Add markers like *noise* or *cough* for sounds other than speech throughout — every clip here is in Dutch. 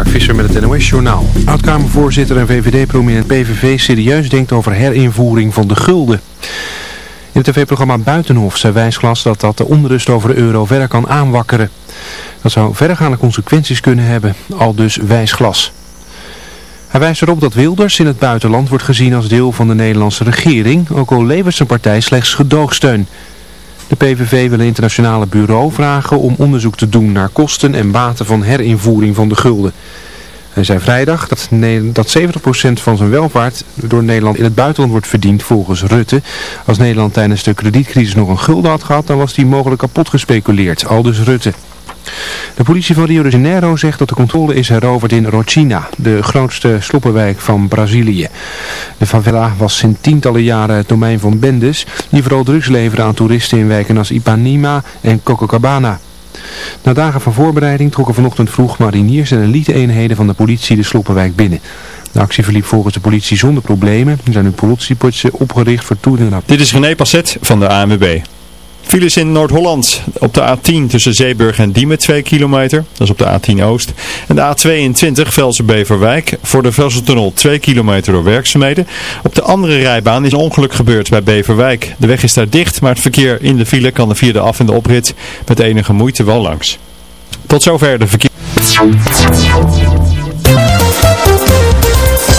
Mark Visser met het NOS-journaal. Oud-Kamervoorzitter en VVD-prominent PVV serieus denkt over herinvoering van de gulden. In het tv-programma Buitenhof zei Wijsglas dat dat de onrust over de euro verder kan aanwakkeren. Dat zou verdergaande consequenties kunnen hebben, al dus Wijsglas. Hij wijst erop dat Wilders in het buitenland wordt gezien als deel van de Nederlandse regering, ook al levert zijn partij slechts gedoogsteun. De PVV wil een internationale bureau vragen om onderzoek te doen naar kosten en baten van herinvoering van de gulden. Hij zei vrijdag dat, dat 70% van zijn welvaart door Nederland in het buitenland wordt verdiend volgens Rutte. Als Nederland tijdens de kredietcrisis nog een gulden had gehad, dan was die mogelijk kapot gespeculeerd, aldus Rutte. De politie van Rio de Janeiro zegt dat de controle is heroverd in Rochina, de grootste sloppenwijk van Brazilië. De favela was sinds tientallen jaren het domein van bendes, die vooral drugs leveren aan toeristen in wijken als Ipanema en Copacabana. Na dagen van voorbereiding trokken vanochtend vroeg mariniers en elite-eenheden van de politie de sloppenwijk binnen. De actie verliep volgens de politie zonder problemen. Er zijn nu politiepotsen opgericht voor toegang. Dit is René Passet van de ANWB. Files in Noord-Holland op de A10 tussen Zeeburg en Diemen 2 kilometer. Dat is op de A10 Oost. En de A22 Velsen-Beverwijk voor de Velsen-tunnel 2 kilometer door werkzaamheden. Op de andere rijbaan is ongeluk gebeurd bij Beverwijk. De weg is daar dicht, maar het verkeer in de file kan de af- en de oprit met enige moeite wel langs. Tot zover de verkeer.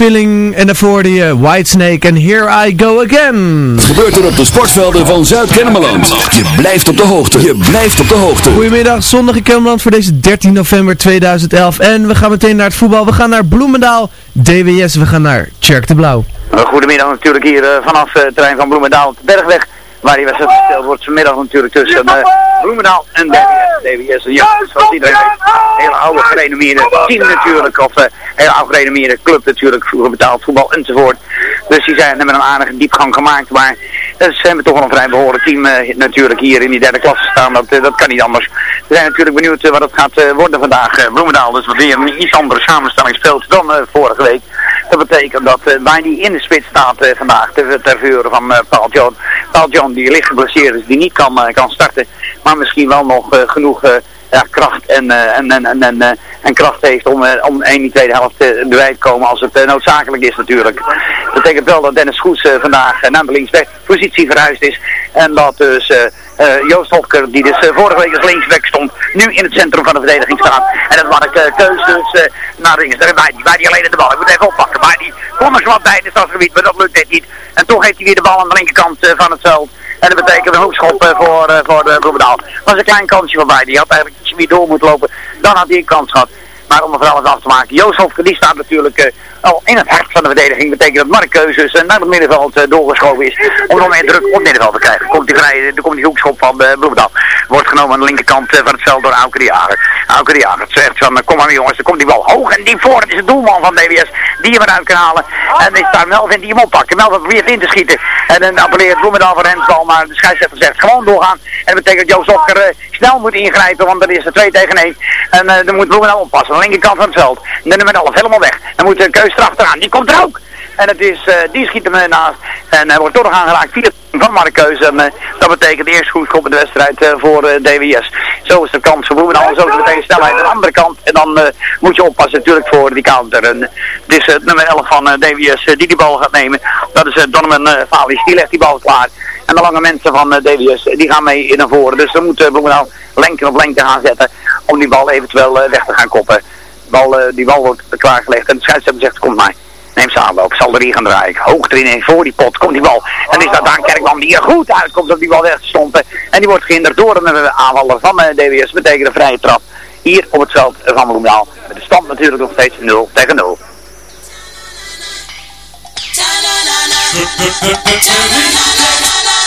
Feeling en daarvoor die uh, Whitesnake en Here I Go Again. Gebeurt er op de sportvelden van Zuid-Kennemerland. Je blijft op de hoogte. Je blijft op de hoogte. Goedemiddag, zondag in Kennemerland voor deze 13 november 2011 en we gaan meteen naar het voetbal. We gaan naar Bloemendaal, DWS, we gaan naar Tjerk de Blauw. Goedemiddag natuurlijk hier eh, vanaf eh, het terrein van Bloemendaal op de Bergweg. Waar die wedstrijd gespeeld wordt vanmiddag natuurlijk tussen uh, Bloemendaal en DWS. DWS, ja, zoals iedereen weet, een hele oude gerenommeerde team natuurlijk. Of uh, hele oude gerenommeerde club natuurlijk, vroeger betaald voetbal enzovoort. Dus die zijn, hebben een aardige diepgang gemaakt. Maar ze hebben toch wel een vrij behoorlijk team uh, natuurlijk hier in die derde klasse staan. Dat, dat kan niet anders. We zijn natuurlijk benieuwd wat het gaat worden vandaag. Bloemendaal dus wat weer een iets andere samenstelling speelt dan vorige week. Dat betekent dat uh, bij die in de spits staat vandaag ter, ter vuren van Paul John. Paul John die licht geblesseerd is, die niet kan, kan starten. Maar misschien wel nog genoeg ja, kracht en, en, en, en, en, kracht heeft om, om in die tweede helft te komen als het noodzakelijk is natuurlijk. Dat betekent wel dat Dennis Goes vandaag naar de linksbackpositie verhuisd is. En dat dus uh, Joost Hofker, die dus uh, vorige week als linksback stond, nu in het centrum van de verdediging staat. En dat ik uh, keus dus naar links. Bij die, die alleen de bal. Ik moet even oppakken. Maar die kwam er wat bij in het stadsgebied, maar dat lukt net niet. En toch heeft hij weer de bal aan de linkerkant van het veld. En dat betekent een hoekschop voor, voor de Bloemendaal. Was een klein kansje voorbij. Die had eigenlijk iets meer door moeten lopen. Dan had hij een kans gehad. Maar om er voor alles af te maken, Joost Hofker die staat natuurlijk uh, al in het hart van de verdediging. betekent dat Mark Keuzes uh, naar het middenveld uh, doorgeschoven is. Om nog meer druk op het middenveld te krijgen. Komt die vrij, er komt die hoekschop van Bloemendaal. Wordt genomen aan de linkerkant eh, van het veld door Auke de Jager. Auke de Jager zegt van, eh, kom maar jongens, dan komt die bal hoog en diep voor. Het is de doelman van DWS die hem eruit kan halen. En is daar Melvin die hem oppakt. Melvin probeert in te schieten. En dan appelleert Bloemendaal voor Rensbal, maar de scheidsrechter zegt gewoon doorgaan. En dat betekent dat Joost Okker eh, snel moet ingrijpen, want dan is er 2 tegen 1. En eh, dan moet Bloemendaal oppassen, aan de linkerkant van het veld. De nummer 11 helemaal weg. Dan moet de die komt er ook. En het is, eh, die schiet hem naast. En hij wordt toch nog aangeraakt de van Markeus. En eh, dat betekent eerst goed schop in de wedstrijd eh, voor eh, DWS. Zo is de kans voor Bloemendaal. Zo is de tegenstelling aan de andere kant. En dan moet je oppassen natuurlijk voor die counter. En het is het nummer 11 van DWS die die bal gaat nemen. Dat is Donovan uh. Die legt die bal klaar. En de lange mensen van DWS die gaan mee naar voren. Dus dan moet uh, Bloemendaal lenken op lengte gaan zetten. Om die bal eventueel weg te gaan koppen. Bal, eh, die bal wordt klaargelegd. En de scheidsrechter zegt kom maar. Neem ze aanloop, zal er hier gaan draaien. Hoog erin voor die pot, komt die bal. En is dat Daan Kerkman die er goed uitkomt om die bal weg te stompen. En die wordt gehinderd door eh, aanvaller van eh, DWS. Betekent een vrije trap hier op het veld van Bloemendaal. Met de stand natuurlijk nog steeds 0 tegen 0. gone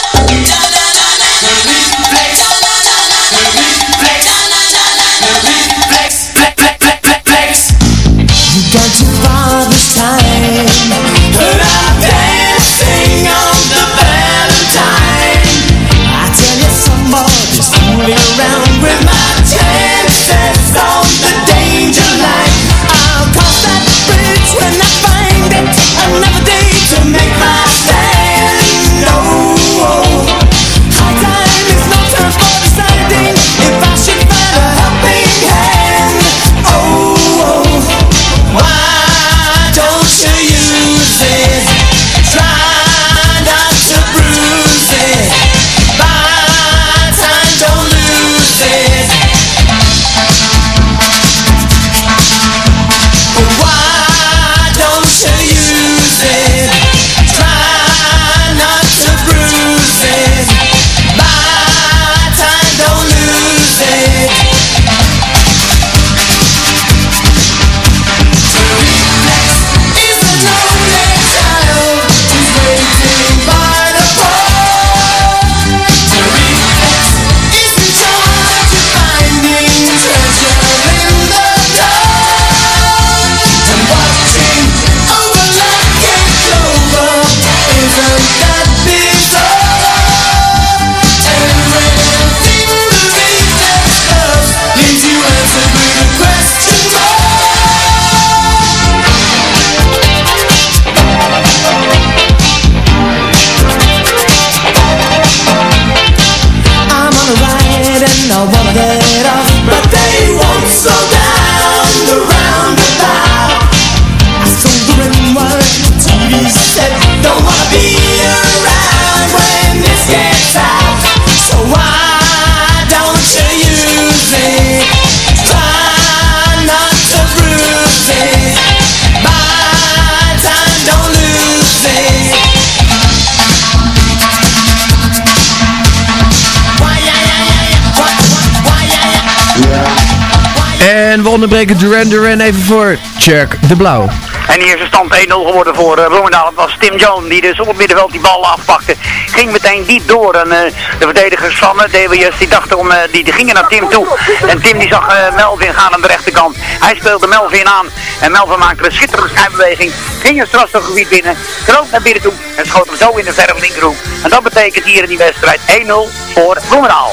onderbreken Duran Duran even voor Tjerk de Blauw. En hier is de stand 1-0 geworden voor uh. Het was Tim Jones die dus op het middenveld die bal afpakte. Ging meteen diep door. En eh, de verdedigers van uh, DWS die dachten om, eh, die, die gingen naar Tim toe. En Tim die zag eh, Melvin gaan aan de rechterkant. Hij speelde Melvin aan. En Melvin maakte een schitterende schijnbeweging. Ging het strafstofgebied binnen. Kroop naar binnen toe. En schoot hem zo in de verre linkerhoek. En dat betekent hier in die wedstrijd 1-0 voor Bloemendaal.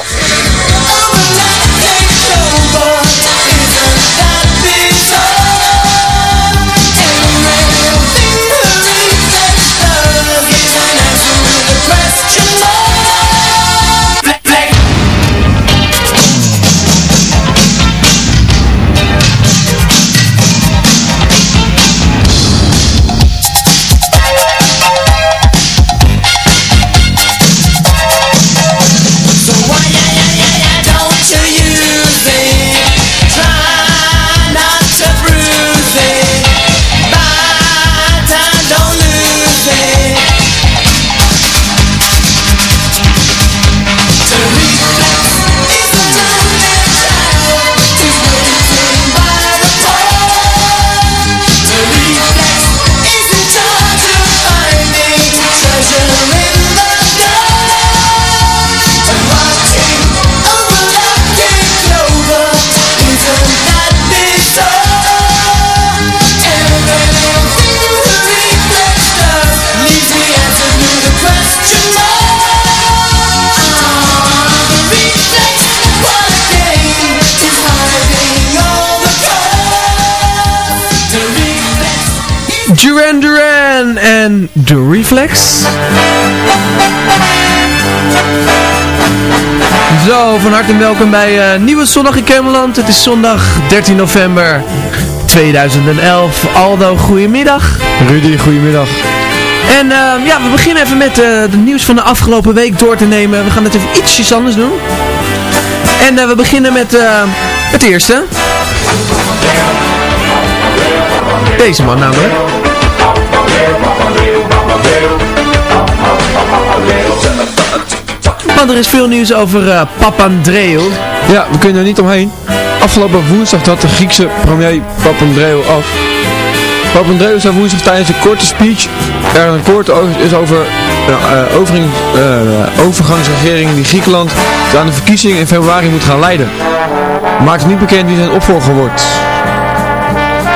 Duran Duran en The Reflex. Zo, van harte welkom bij eh, Nieuwe Zondag in Kermeland. Het is zondag 13 november 2011. Aldo, goedemiddag. Rudy, goedemiddag. En ehm, ja, we beginnen even met uh, de nieuws van de afgelopen week door te nemen. We gaan het even ietsjes anders doen. En uh, we beginnen met uh, het eerste. Deze man namelijk. Want er is veel nieuws over uh, Papandreou. Ja, we kunnen er niet omheen. Afgelopen woensdag had de Griekse premier Papandreou af. Papandreou zei woensdag tijdens een korte speech er een akkoord is over uh, overing, overgangsregering die Griekenland aan de verkiezingen in februari moet gaan leiden. Maakt niet bekend wie zijn opvolger wordt.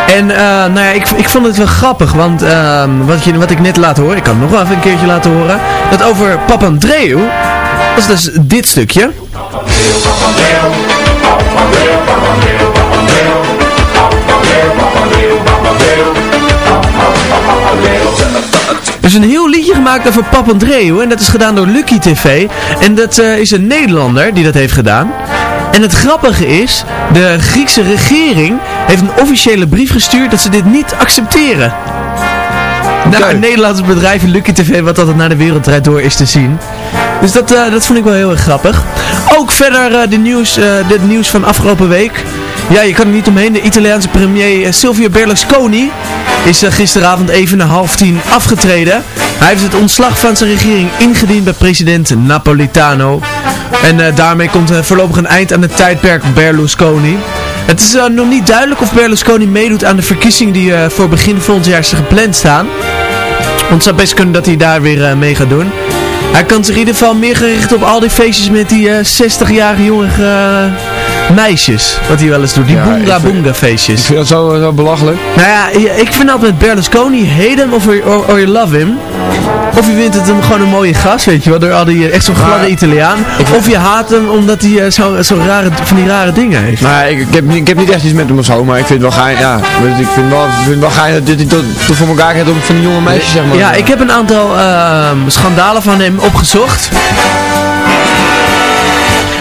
En uh, nou ja, ik, ik vond het wel grappig, want uh, wat, je, wat ik net laat horen, ik kan het nog wel even een keertje laten horen, dat over Papandreou, dat is dus dit stukje. Er is een heel liedje gemaakt over Papandreou en dat is gedaan door Lucky TV. En dat uh, is een Nederlander die dat heeft gedaan. En het grappige is, de Griekse regering heeft een officiële brief gestuurd dat ze dit niet accepteren. Nou, een Nederlands bedrijf in Lucky TV wat altijd naar de wereld draait door is te zien. Dus dat, uh, dat vond ik wel heel erg grappig. Ook verder uh, de nieuws, uh, de nieuws van afgelopen week. Ja, je kan er niet omheen. De Italiaanse premier Silvio Berlusconi is gisteravond even na half tien afgetreden. Hij heeft het ontslag van zijn regering ingediend bij president Napolitano. En uh, daarmee komt uh, voorlopig een eind aan het tijdperk Berlusconi. Het is nog niet duidelijk of Berlusconi meedoet aan de verkiezingen die voor begin volgend jaar gepland staan. Want het zou best kunnen dat hij daar weer mee gaat doen. Hij kan zich in ieder geval meer gericht op al die feestjes met die 60-jarige jonge meisjes. Wat hij wel eens doet. Die ja, boonga boonga feestjes. Ik vind dat zo, zo belachelijk. Nou ja, ik vind altijd met Berlusconi, hate him of, or, or you love him. Of je vindt het hem gewoon een mooie gast, weet je wel, door al die echt zo'n gladde Italiaan. Of je haat hem omdat hij uh, zo, zo rare, van die rare dingen heeft. Nou, ik, ik, heb, ik heb niet echt iets met hem of zo, maar ik vind het wel gaai, ja, ik vind wel, vind wel gaai dat hij tot, tot voor elkaar gaat om van die jonge meisjes, zeg maar. Ja, ik heb een aantal uh, schandalen van hem opgezocht.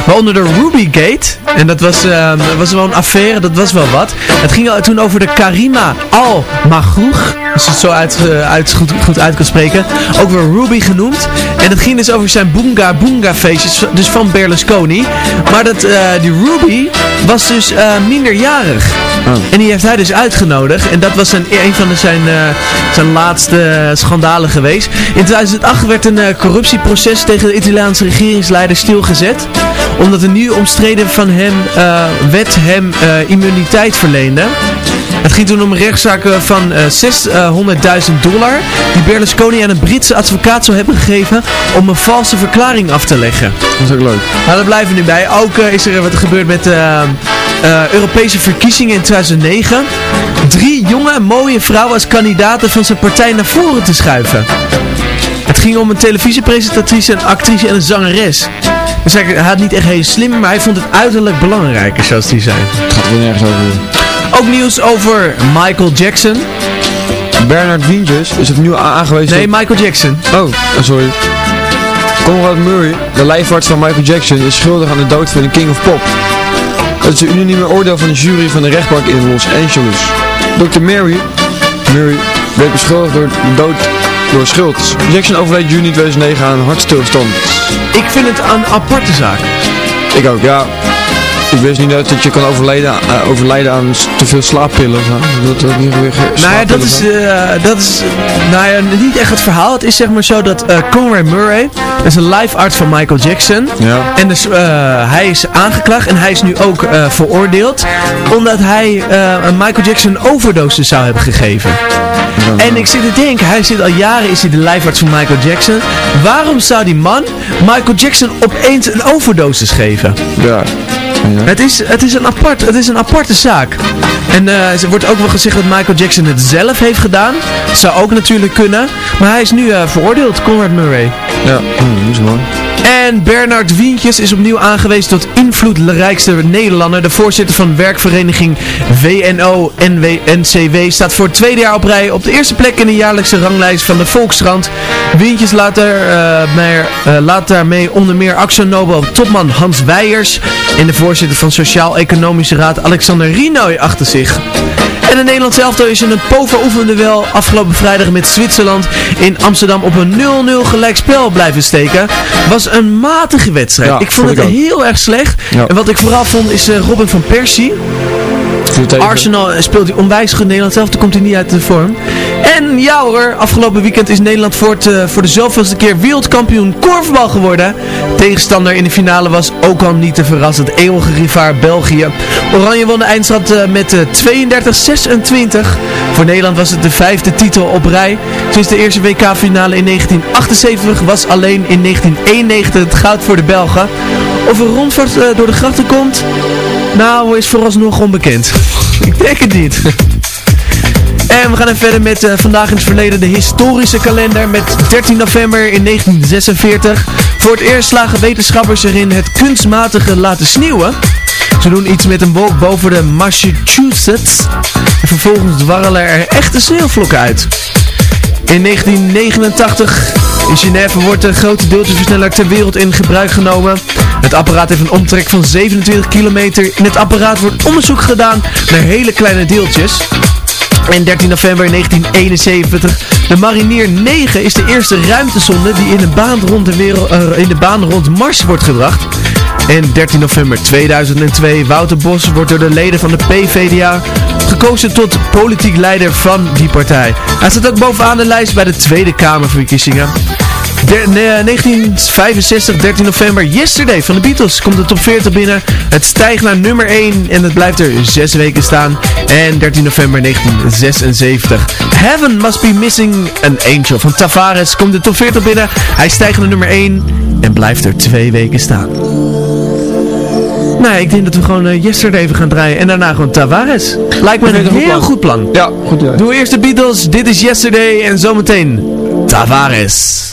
Waaronder de Rubygate. En dat was, uh, was wel een affaire, dat was wel wat. Het ging al toen over de Karima Al-Maghroug. Als je het zo uit, uh, uit, goed, goed uit kan spreken. Ook weer Ruby genoemd. En het ging dus over zijn Boonga Boonga feestjes. Dus van Berlusconi. Maar dat, uh, die Ruby was dus minderjarig. Oh. En die heeft hij dus uitgenodigd. En dat was een, een van de, zijn, zijn laatste schandalen geweest. In 2008 werd een corruptieproces tegen de Italiaanse regeringsleider stilgezet omdat een nieuwe omstreden van hem, uh, wet hem uh, immuniteit verleende. Het ging toen om een rechtszaak van uh, 600.000 dollar die Berlusconi aan een Britse advocaat zou hebben gegeven om een valse verklaring af te leggen. Dat is ook leuk. Nou, daar blijven we nu bij. Ook is er wat gebeurd met Europese verkiezingen in 2009. Drie jonge mooie vrouwen als kandidaten van zijn partij naar voren te schuiven. Het ging om een televisiepresentatrice, een actrice en een zangeres. Dus hij had niet echt heel slim, maar hij vond het uiterlijk belangrijker, zoals hij zei. Het gaat er nergens over. Ook nieuws over Michael Jackson. Bernard Wientjes is opnieuw aangewezen. Nee, Michael Jackson. Oh, sorry. Conrad Murray, de lijfarts van Michael Jackson, is schuldig aan de dood van de King of Pop. Dat is een unanieme oordeel van de jury van de rechtbank in Los Angeles. Dr. Mary, Murray werd beschuldigd door dood door schuld. Jackson overleed juni 2009 aan hartstilstand. Ik vind het een aparte zaak. Ik ook, ja. Ik wist niet dat je kan overlijden, uh, overlijden aan te veel slaappillen. Dat, dat, niet weer nou ja, dat is, uh, dat is nou ja, niet echt het verhaal. Het is zeg maar zo dat uh, Conrad Murray is een live arts van Michael Jackson. Ja. En dus hij is aangeklaagd en hij is nu ook veroordeeld. Omdat hij Michael Jackson een overdose zou hebben gegeven. En ik zit te denken, hij zit al jaren is hij de lijfarts van Michael Jackson. Waarom zou die man Michael Jackson opeens een overdosis geven? Ja. Ja. Het, is, het, is een apart, het is een aparte zaak. En uh, er wordt ook wel gezegd dat Michael Jackson het zelf heeft gedaan. Zou ook natuurlijk kunnen. Maar hij is nu uh, veroordeeld, Conrad Murray. Ja, mm, dat is mooi. En Bernard Wientjes is opnieuw aangewezen tot invloedrijkste Nederlander. De voorzitter van werkvereniging VNO-NCW staat voor het tweede jaar op rij op de eerste plek in de jaarlijkse ranglijst van de Volkskrant. Wientjes laat, er, eh, meer, eh, laat daarmee onder meer Axel Nobel topman Hans Weijers en de voorzitter van Sociaal-Economische Raad Alexander Rinoy achter zich. En de Nederlandse elftal is in een pova oefende wel afgelopen vrijdag met Zwitserland in Amsterdam op een 0-0 gelijkspel blijven steken. Was een matige wedstrijd. Ja, ik vond vond het ik heel erg slecht. Ja. En wat ik vooral vond is eh, Robin van Persie. Arsenal speelt hij onwijs goed Nederland. Zelf komt hij niet uit de vorm. En ja hoor, afgelopen weekend is Nederland voor, het, eh, voor de zoveelste keer wereldkampioen korfbal geworden. Tegenstander in de finale was ook al niet te verrassen. Eeuwige rivaar België. Oranje won de eindstand eh, met eh, 32-26. Voor Nederland was het de vijfde titel op rij. Sinds de eerste WK-finale in 1978 was alleen in 1991 het goud voor de Belgen. Of er rondvaart eh, door de grachten komt, nou is vooralsnog onbekend. Ik denk het niet. *laughs* En we gaan even verder met eh, vandaag in het verleden de historische kalender met 13 november in 1946. Voor het eerst slagen wetenschappers erin het kunstmatige laten sneeuwen. Ze doen iets met een wolk boven de Massachusetts. En vervolgens dwarrelen er echte sneeuwvlokken uit. In 1989 in Genève wordt de grote deeltjesversneller ter wereld in gebruik genomen. Het apparaat heeft een omtrek van 27 kilometer. In het apparaat wordt onderzoek gedaan naar hele kleine deeltjes. En 13 november 1971, de Marinier 9 is de eerste ruimtesonde die in de baan rond, de wereld, eh, in de baan rond Mars wordt gebracht. En 13 november 2002, Wouter Bos wordt door de leden van de PVDA gekozen tot politiek leider van die partij. Hij staat ook bovenaan de lijst bij de Tweede Kamerverkiezingen. Der- ne- 1965, 13 november, Yesterday van de Beatles komt de top 40 binnen. Het stijgt naar nummer 1 en het blijft er 6 weken staan. En 13 november 1976, Heaven Must Be Missing an Angel van Tavares komt de top 40 binnen. Hij stijgt naar nummer 1 en blijft er 2 weken staan. Nou, ik denk dat we gewoon eh, Yesterday even gaan draaien en daarna gewoon Tavares. Lijkt me een heel goed goed plan. Ja, goed idee. Doe eerst de Beatles, dit is Yesterday en zometeen Tavares.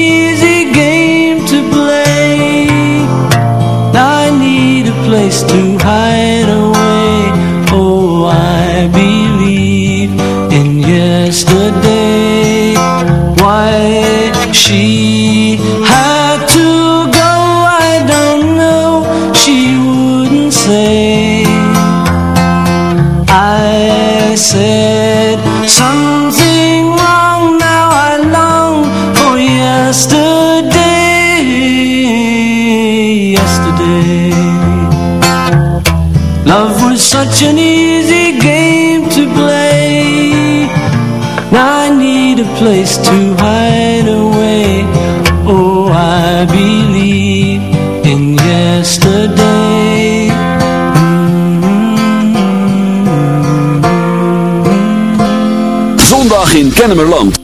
in Kennemerland.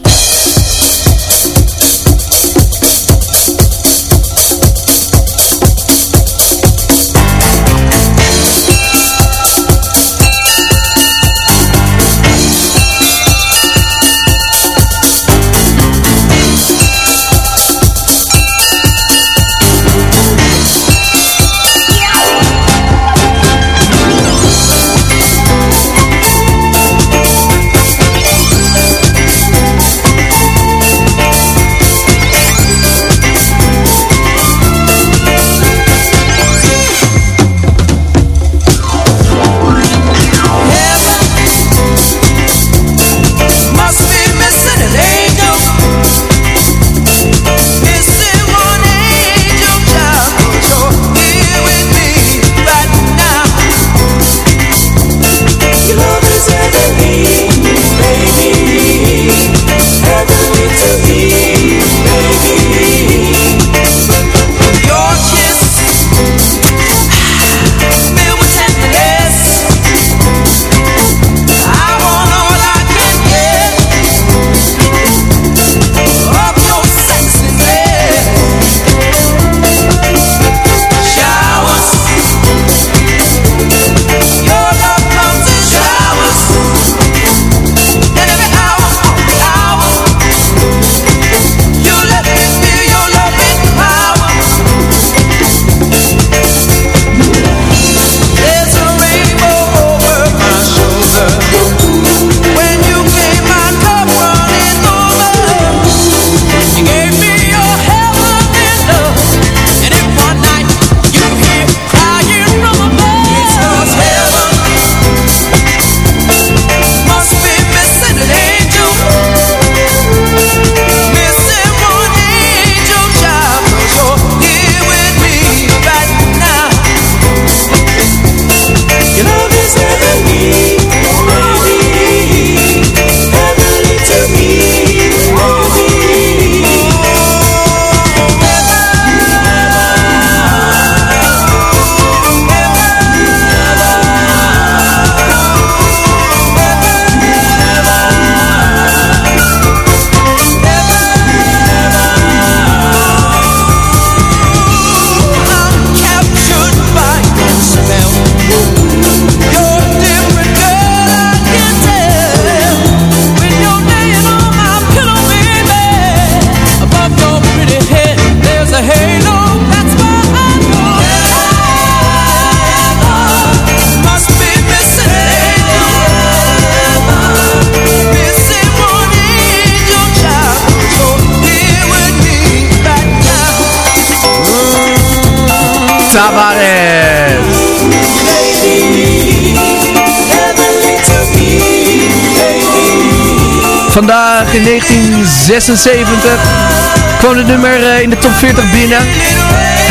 Tavares. Vandaag in 1976 kwam het nummer eh, in de top 40 binnen.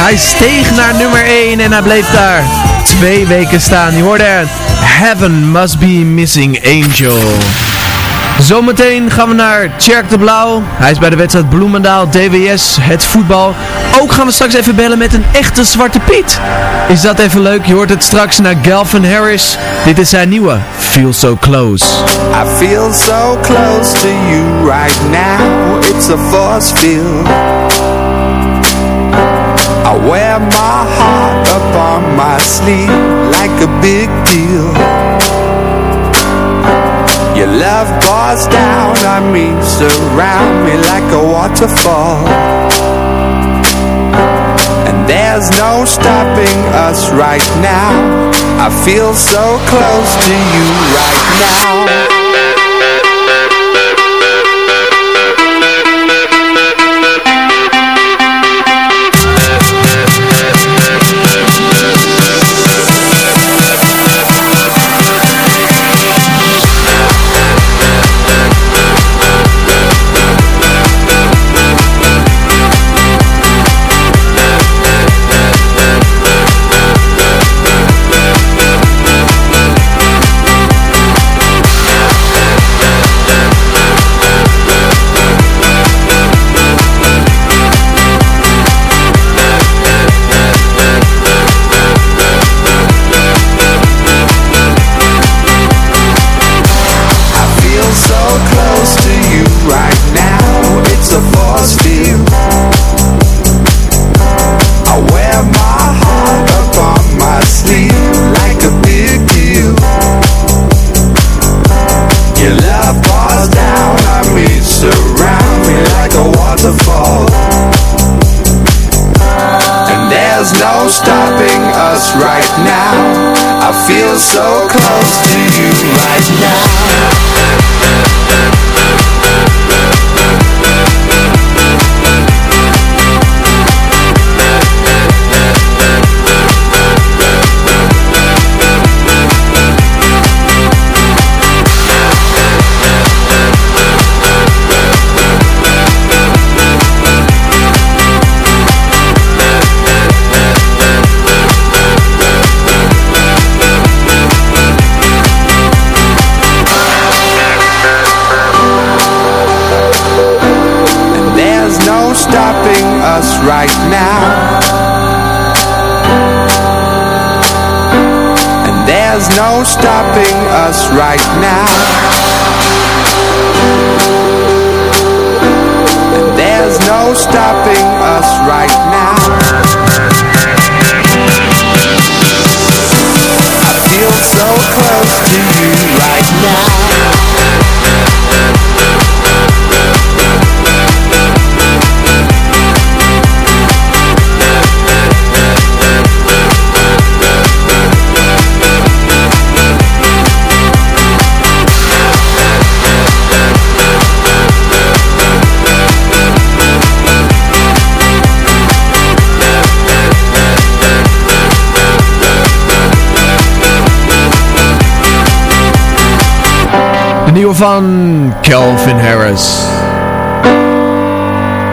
Hij steeg naar nummer 1 en hij bleef daar twee weken staan. Je hoorde Heaven Must Be Missing Angel. Zometeen gaan we naar Tjerk de Blauw. Hij is bij de wedstrijd Bloemendaal, DWS, het voetbal. Ook gaan we straks even bellen met een echte Zwarte Piet. Is dat even leuk? Je hoort het straks naar Galvin Harris. Dit is zijn nieuwe Feel So Close. I feel so close to you right now. It's a force field. I wear my heart up on my sleeve like a big deal. Your love pours down on me, surround me like a waterfall. And there's no stopping us right now. I feel so close to you right now. Us right now. I feel so close to you right now. No stopping us right now. And there's no stopping nieuwe van Calvin Harris.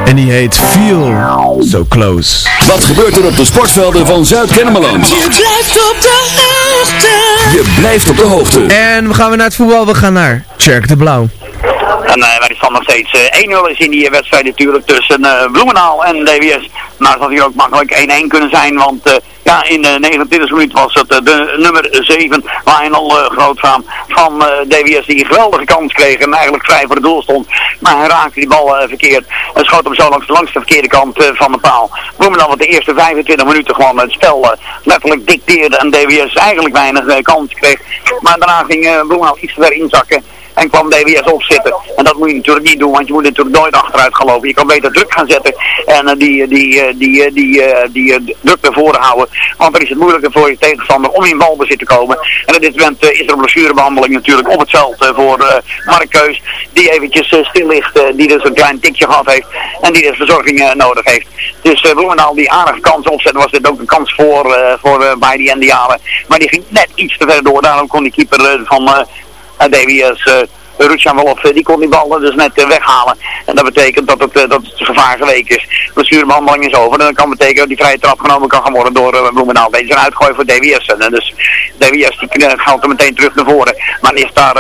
En die heet Feel So Close. Wat gebeurt er op de sportvelden van Zuid-Kennemerland? Je blijft op de hoogte. Je blijft op de hoogte. En we gaan weer naar het voetbal. We gaan naar Tjerk de Blauw. En uh, waar die stand nog steeds eh, 1-0 is in die wedstrijd natuurlijk tussen eh, Bloemendaal en DWS. Maar het had hier ook makkelijk 1-1 kunnen zijn, want eh, ja, in de 29 minuut was het eh, de nummer 7, Lionel uh, Grootvaam van eh, DWS, die een geweldige kans kreeg en eigenlijk vrij voor de doel stond. Maar hij raakte die bal eh, verkeerd en schoot hem zo langs, de verkeerde kant eh, van de paal. Bloemendaal wat de eerste 25 minuten gewoon het spel eh, letterlijk dicteerde en DWS eigenlijk weinig eh, kans kreeg. Maar daarna ging eh, Bloemendaal iets verder inzakken. En kwam DWS opzitten. En dat moet je natuurlijk niet doen, want je moet natuurlijk nooit achteruit gaan lopen. Je kan beter druk gaan zetten en eh, die, die, eh, die, eh, die, die, eh, druk naar voren houden. Want dan is het moeilijker voor je tegenstander om in balbezit te komen. En op dit moment is er een blessurebehandeling natuurlijk op het veld voor Mark Keus. Die eventjes stil ligt, die dus een klein tikje gehad heeft. En die dus verzorging nodig heeft. Dus eh Bloemendaal die aardige kansen opzetten was dit ook een kans voor, eh voor eh, bij die Indianen. Maar die ging net iets te ver door. Daarom kon die keeper van eh eh Rutjan Wolf, eh, die kon die ballen dus net eh, weghalen. En dat betekent dat het, eh, dat het gevaar geweken is. Blessurebehandeling is over. En dat kan betekenen dat die vrije trap genomen kan gaan worden door uh, Bloemendaal. Deze een uitgooi voor DWS. En, eh, dus DWS die eh, gaat er meteen terug naar voren. Maar is daar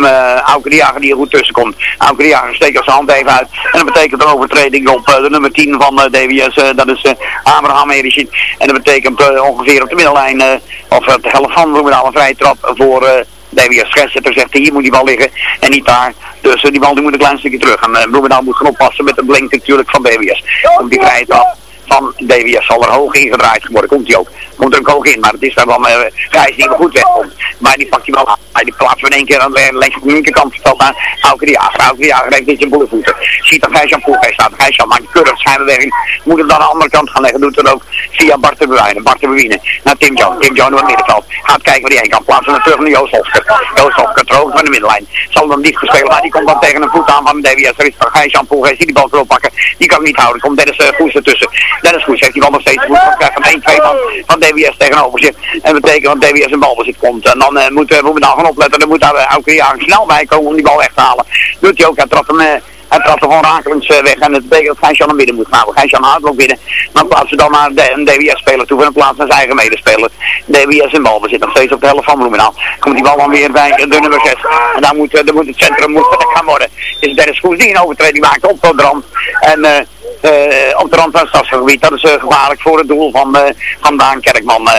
uh, die er goed tussen komt. Auke steekt zijn hand even uit. En dat betekent een overtreding op eh, de nummer 10 van eh, DWS. eh, dat is eh, Abraham Ericin. En dat betekent eh, ongeveer op de middellijn, eh, of de helft van Bloemendaal, een vrije trap voor... eh DWS scheidsrechter zegt hier moet die bal liggen en niet daar. Dus eh, die bal die moet een klein stukje terug. En uh, Bloemendaal moet gaan oppassen met de blink natuurlijk van DWS. Op die vrije trap van DWS zal er hoog ingedraaid worden. Komt hij ook. Komt er ook hoog in. Maar het is daar dan uh, Gijs die goed wegkomt. Maar die pakt hij wel aan. Maar die plaatsen we in één keer aan de de linkerkant. Stelt naar Auke de Jager. Auke de Jager heeft niet zijn boelenvoeten. Ziet dat Gijs aan Poelgeest staat. Gijs al maakt keurig schijnbeweging. Moet hem dan aan de andere kant gaan leggen. Doet het ook via Bart de Bewijnen. Bart de Bewijnen. Naar Tim John. Tim John het middenveld. Gaat kijken waar hij heen kan. Plaatsen naar terug naar Joost Hofker. Joost Hofker droog van de middenlijn. Zal dan niet spelen. Maar die komt dan tegen een voet aan van DWS. Er is Gijs aan Poelgeest. Die die bal wil pakken. Die kan hem niet houden. Komt Dennis uh, Goes ertussen. Dennis Goes heeft die bal nog steeds goed. Dan krijgt een 1-2 van, van DWS tegenover zich. En dat betekent dat DWS een balbezit komt. En dan uh, moet uh, we dan gaan opletten. Dan moet daar ook weer snel bij komen om die bal weg te halen. Doet hij ook. Hij trapt hem... Uh, hij trapt er gewoon rakelings weg en het betekent dat Gijsjan naar binnen moet gaan. Gijsjan houdt ook binnen. Dan plaatsen dan naar de, een DWS-speler toe. En plaatsen naar zijn eigen medespeler. DWS in bal. We zitten nog steeds op de helft van Bloemendaal. Komt die bal dan weer bij de nummer 6. En dan moet, dan moet het centrum moet gaan worden. Is Dennis Goes die een overtreding maakt op de rand. En uh, op de rand van het stadsgebied. Dat is uh, gevaarlijk voor het doel van, uh, van Daan Kerkman. Uh,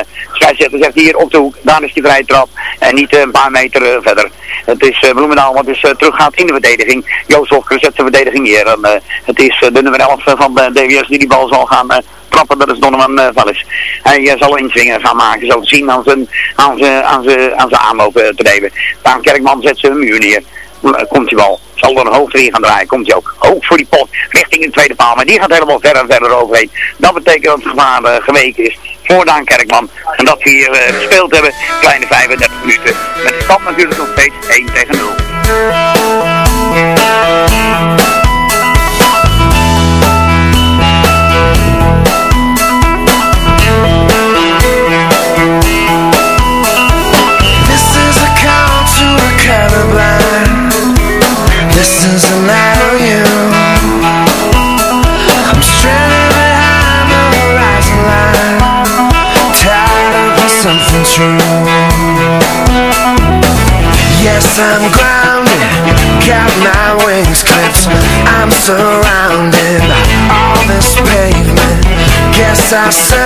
zegt hier op de hoek, daar is die vrije trap. En niet een paar meter verder. Het is Bloemendaal wat dus teruggaat in de verdediging. Joost Hofker zet zijn verdediging. En, het is de nummer 11 van de DWS die die bal zal gaan trappen. Dat is Donovan uh, Vallis. Hij zal inzwingen gaan maken. Zo te zien aan zijn, aan aan aanloop te nemen. Daan Kerkman zet zijn muur neer komt die bal. Zal er een hoog erin gaan draaien, komt hij ook. Hoog voor die pot, richting de tweede paal. Maar die gaat helemaal verder verder overheen. Dat betekent dat het gevaar uh, geweken is voor Daan Kerkman. En dat we hier uh, gespeeld hebben, kleine 35 minuten. Met de stand natuurlijk nog steeds 1 tegen 0. sun.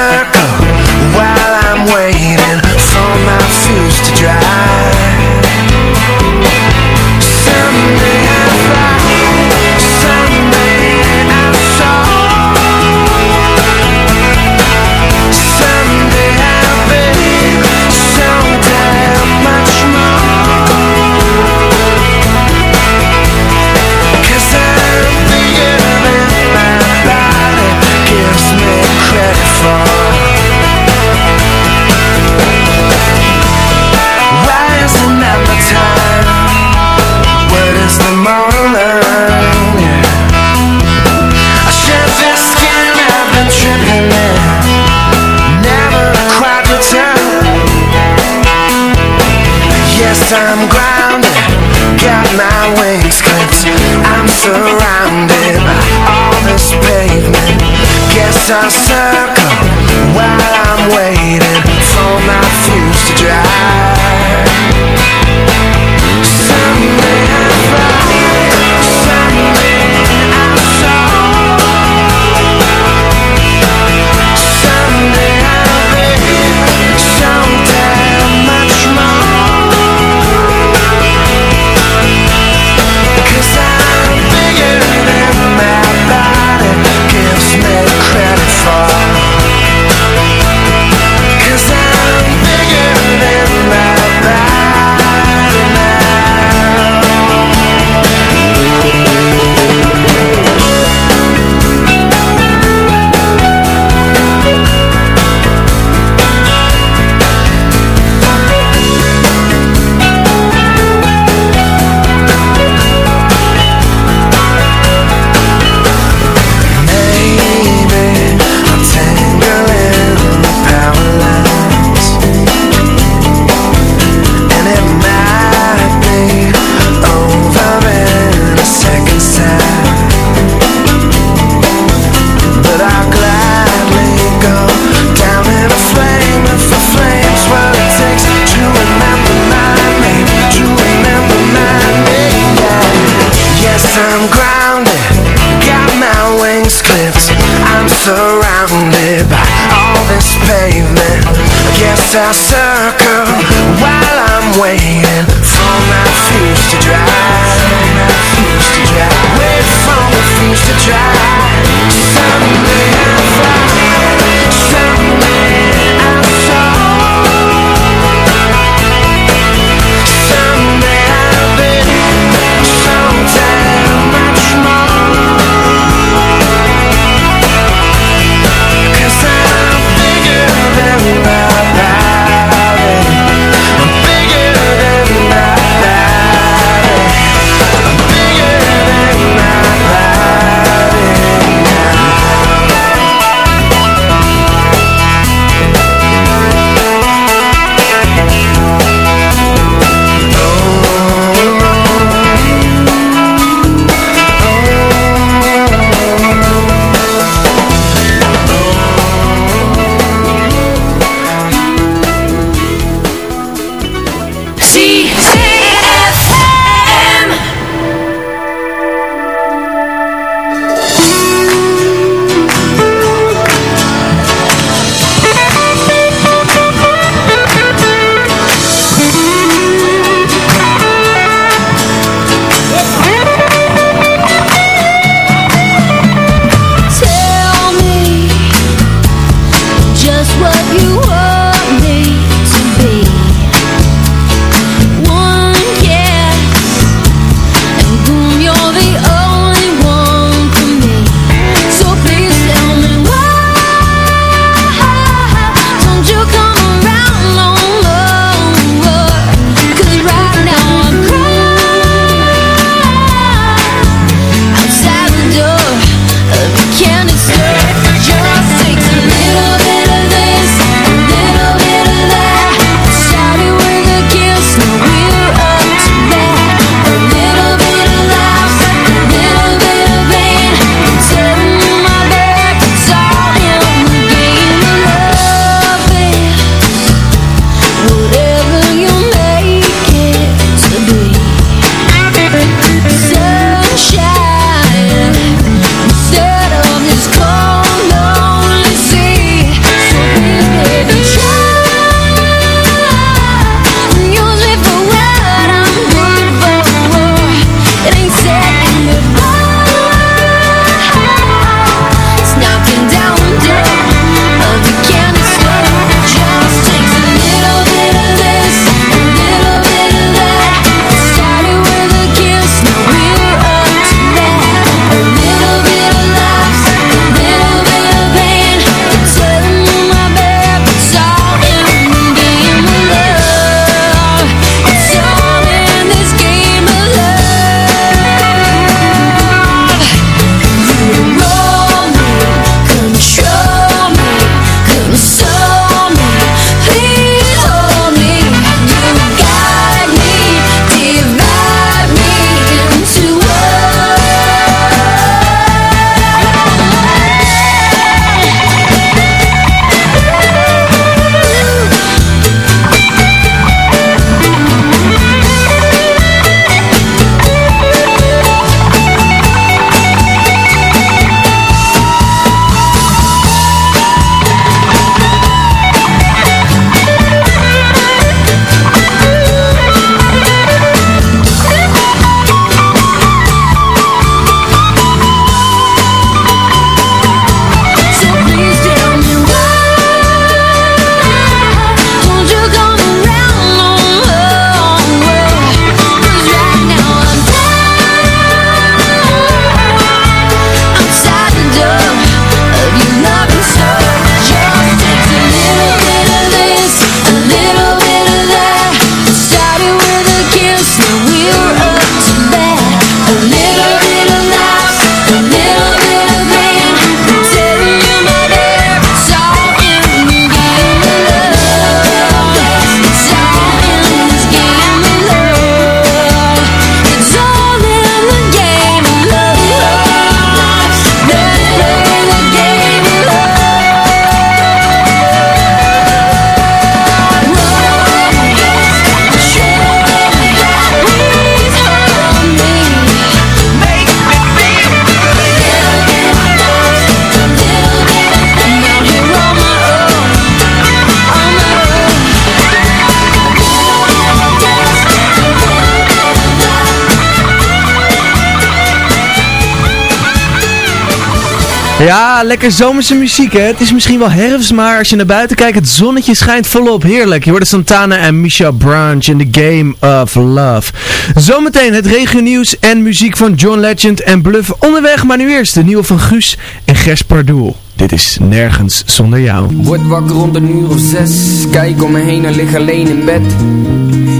Ja, lekker zomerse muziek hè. Het is misschien wel herfst, maar als je naar buiten kijkt, het zonnetje schijnt volop. Heerlijk. Je hoort Santana en Misha Branch in The Game of Love. Zometeen het regionieuws en muziek van John Legend en Bluff onderweg. Maar nu eerst de nieuwe van Guus en Gers Pardoel. Dit is Nergens Zonder Jou. Word wakker rond een uur of zes Kijk om me heen en lig alleen in bed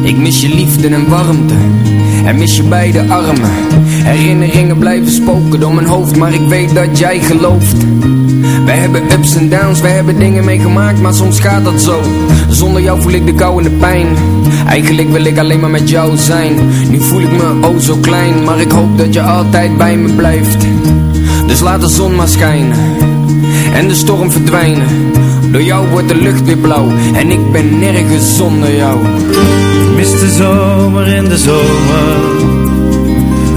Ik mis je liefde en warmte En mis je beide armen. Herinneringen blijven spoken door mijn hoofd Maar ik weet dat jij gelooft. We hebben ups en downs, we hebben dingen meegemaakt Maar soms gaat dat zo. Zonder jou voel ik de kou en de pijn. Eigenlijk wil ik alleen maar met jou zijn. Nu voel ik me oh zo klein Maar ik hoop dat je altijd bij me blijft. Dus laat de zon maar schijnen en de storm verdwijnen. Door jou wordt de lucht weer blauw en ik ben nergens zonder jou. Ik mis de zomer in de zomer,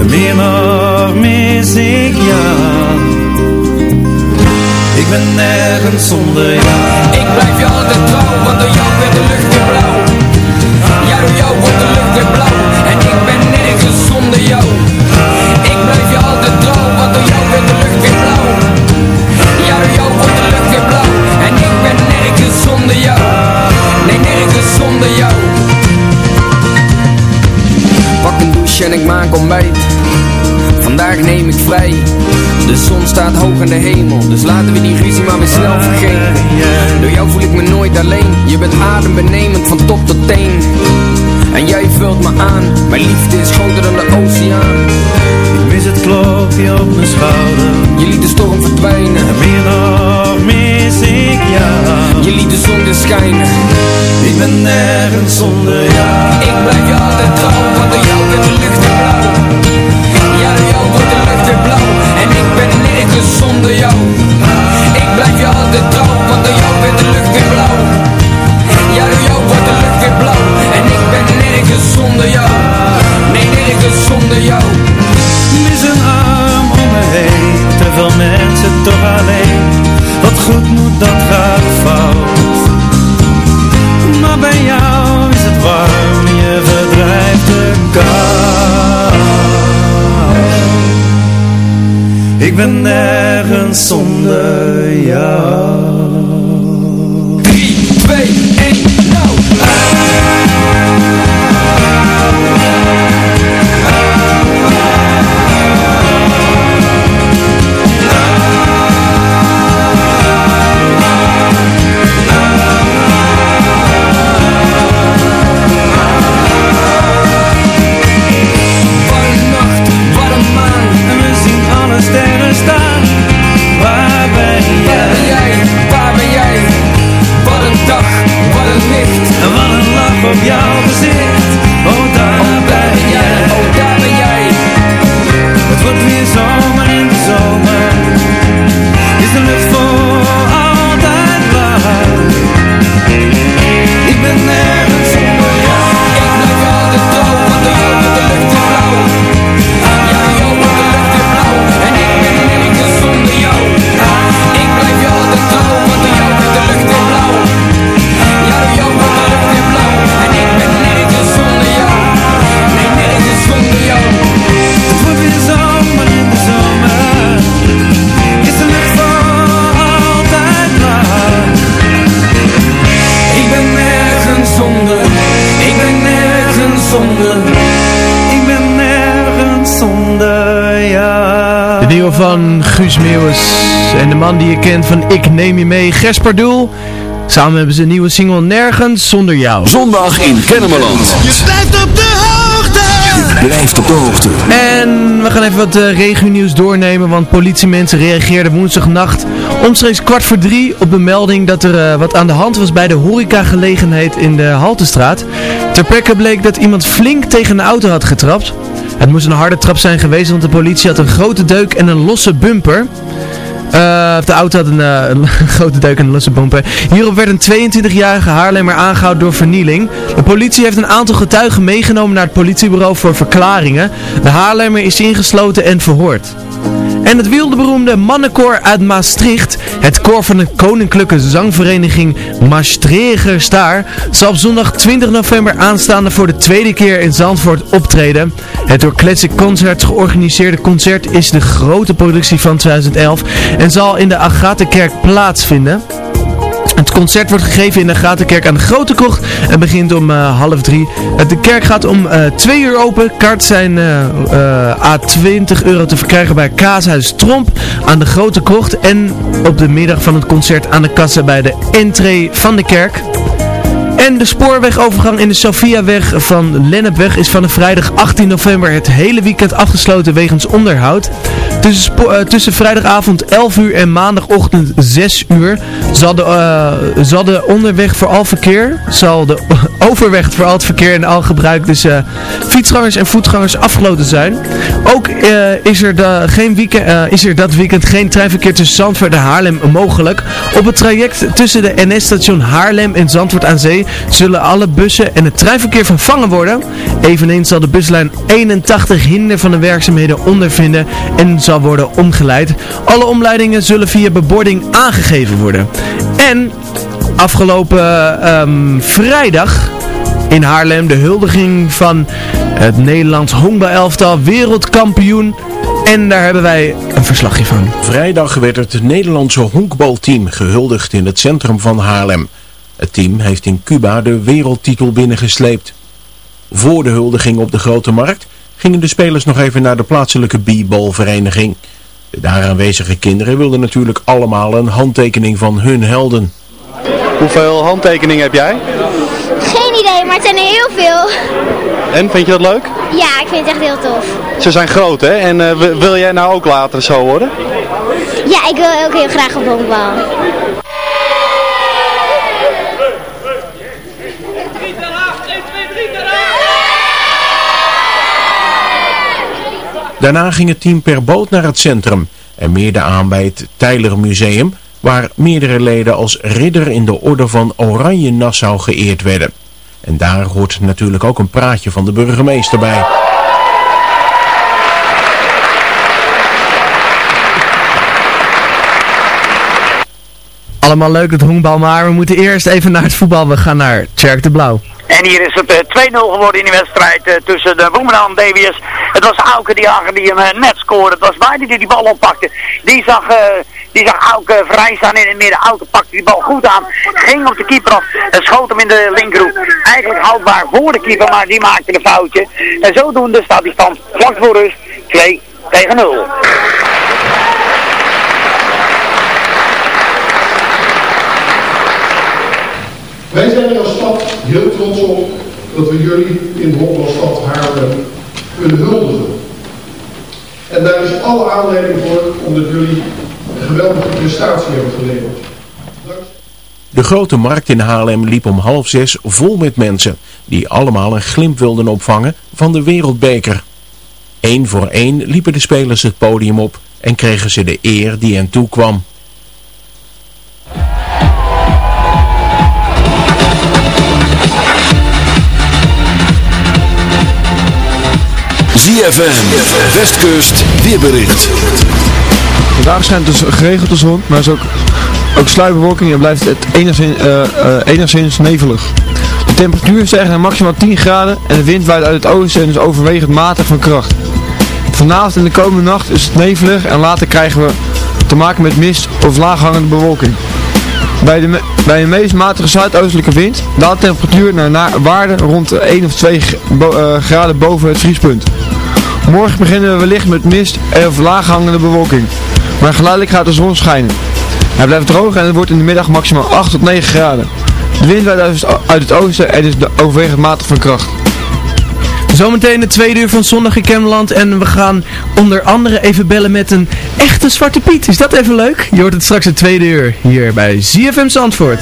meer nog mis ik jou. Ik ben nergens zonder jou. Ik blijf je altijd trouw, want door jou werd de lucht weer nergens man die je kent van Ik Neem Je Mee, Gers Pardoel. Samen hebben ze een nieuwe single Nergens Zonder Jou. Zondag in Kennemerland. Je blijft op de hoogte. Blijf op de hoogte. En we gaan even wat uh, regionieuws doornemen, want politiemensen reageerden woensdagnacht omstreeks kwart voor drie op de melding dat er eh, wat aan de hand was bij de horecagelegenheid in de Haltestraat. Ter plekke bleek dat iemand flink tegen een auto had getrapt. Het moest een harde trap zijn geweest, want de politie had een grote deuk en een losse bumper. Eh, de auto had een, eh, *laughs* grote deuk en een losse bumper. Hierop werd een 22-jarige Haarlemmer aangehouden door vernieling. De politie heeft een aantal getuigen meegenomen naar het politiebureau voor verklaringen. De Haarlemmer is ingesloten en verhoord. En het wildeberoemde mannenkoor uit Maastricht, het koor van de koninklijke zangvereniging Maastrichter Staar, zal op zondag 20 november aanstaande voor de tweede keer in Zandvoort optreden. Het door Classic Concerts georganiseerde concert is de grote productie van 2011 en zal in de Agatenkerk plaatsvinden. Het concert wordt gegeven in de Gatenkerk aan de Grote Krocht en begint om uh, half drie. Uh, de kerk gaat om uh, twee uur open. Kaart zijn A20 euro te verkrijgen bij Kaashuis Tromp aan de Grote Krocht. En op de middag van het concert aan de kassa bij de entree van de kerk. En de spoorwegovergang in de Sofiaweg van Lennepweg is van de vrijdag 18 november het hele weekend afgesloten wegens onderhoud. Tussen, uh, tussen vrijdagavond 11 uur en maandagochtend 6 uur zal de, uh, zal de onderweg voor al verkeer, zal de *laughs* overweg voor al het verkeer en al gebruik tussen uh, fietsgangers en voetgangers afgesloten zijn. Ook is, er de, geen weekend, is er dat weekend geen treinverkeer tussen Zandvoort en Haarlem mogelijk. Op het traject tussen de NS-station Haarlem en Zandvoort aan Zee zullen alle bussen en het treinverkeer vervangen worden. Eveneens zal de buslijn 81 hinder van de werkzaamheden ondervinden en zal worden omgeleid. Alle omleidingen zullen via bebording aangegeven worden. En afgelopen um, vrijdag in Haarlem de huldiging van het Nederlands honkbalelftal wereldkampioen. En daar hebben wij een verslagje van. Vrijdag werd het Nederlandse honkbalteam gehuldigd in het centrum van Haarlem. Het team heeft in Cuba de wereldtitel binnengesleept. Voor de huldiging op de Grote Markt gingen de spelers nog even naar de plaatselijke b-ballvereniging. De daar aanwezige kinderen wilden natuurlijk allemaal een handtekening van hun helden. Hoeveel handtekeningen heb jij? Geen idee, maar het zijn er heel veel. En, vind je dat leuk? Ja, ik vind het echt heel tof. Ze zijn groot, hè? En uh, wil jij nou ook later zo worden? Ja, ik wil ook heel graag op honkbal. Daarna ging het team per boot naar het centrum en meerde aan bij het Tijler Museum, waar meerdere leden als ridder in de orde van Oranje Nassau geëerd werden. En daar hoort natuurlijk ook een praatje van de burgemeester bij. Allemaal leuk het honkbal, maar we moeten eerst even naar het voetbal. We gaan naar Tjerk de Blauw. En hier is het uh, 2-0 geworden in de wedstrijd uh, tussen de Bloemendaal en. Het was Auke die, die hem uh, net scoorde. Het was Beide die die bal oppakte. Die zag, die zag Auke vrij staan in het midden. Auke pakte die bal goed aan. Ging op de keeper af en schoot hem in de linkerhoek. Eigenlijk houdbaar voor de keeper, maar die maakte een foutje. En zodoende staat die stand vlak voor rust 2 tegen 0. Wij zijn er als stad heel trots op dat we jullie in de Haarlem kunnen huldigen. En daar is alle aanleiding voor omdat jullie een geweldige prestatie hebben geleverd. De grote markt in Haarlem liep om half zes vol met mensen die allemaal een glimp wilden opvangen van de wereldbeker. Eén voor één liepen de spelers het podium op en kregen ze de eer die hen toekwam. ZFM, Westkust, weerbericht. Vandaag schijnt dus geregeld de zon, maar is ook, ook sluierbewolking en blijft het enigszins, uh, uh, enigszins nevelig. De temperatuur stijgt naar maximaal 10 graden en de wind waait uit het oosten en is overwegend matig van kracht. Vanavond en de komende nacht is het nevelig en later krijgen we te maken met mist of laaghangende bewolking. Bij, de, bij een meest matige zuidoostelijke wind daalt de temperatuur naar, naar waarde rond 1 of 2 bo, uh, graden boven het vriespunt. Morgen beginnen we wellicht met mist en of laaghangende bewolking. Maar geleidelijk gaat de zon schijnen. Hij blijft droog en het wordt in de middag maximaal 8 tot 9 graden. De wind waait uit het oosten en is overwegend matig van kracht. Zometeen de tweede uur van Zondag in Kemmerland en we gaan onder andere even bellen met een echte Zwarte Piet. Is dat even leuk? Je hoort het straks de tweede uur hier bij ZFM Zandvoort.